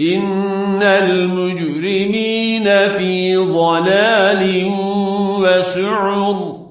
إن المجرمين في ضلال وسعر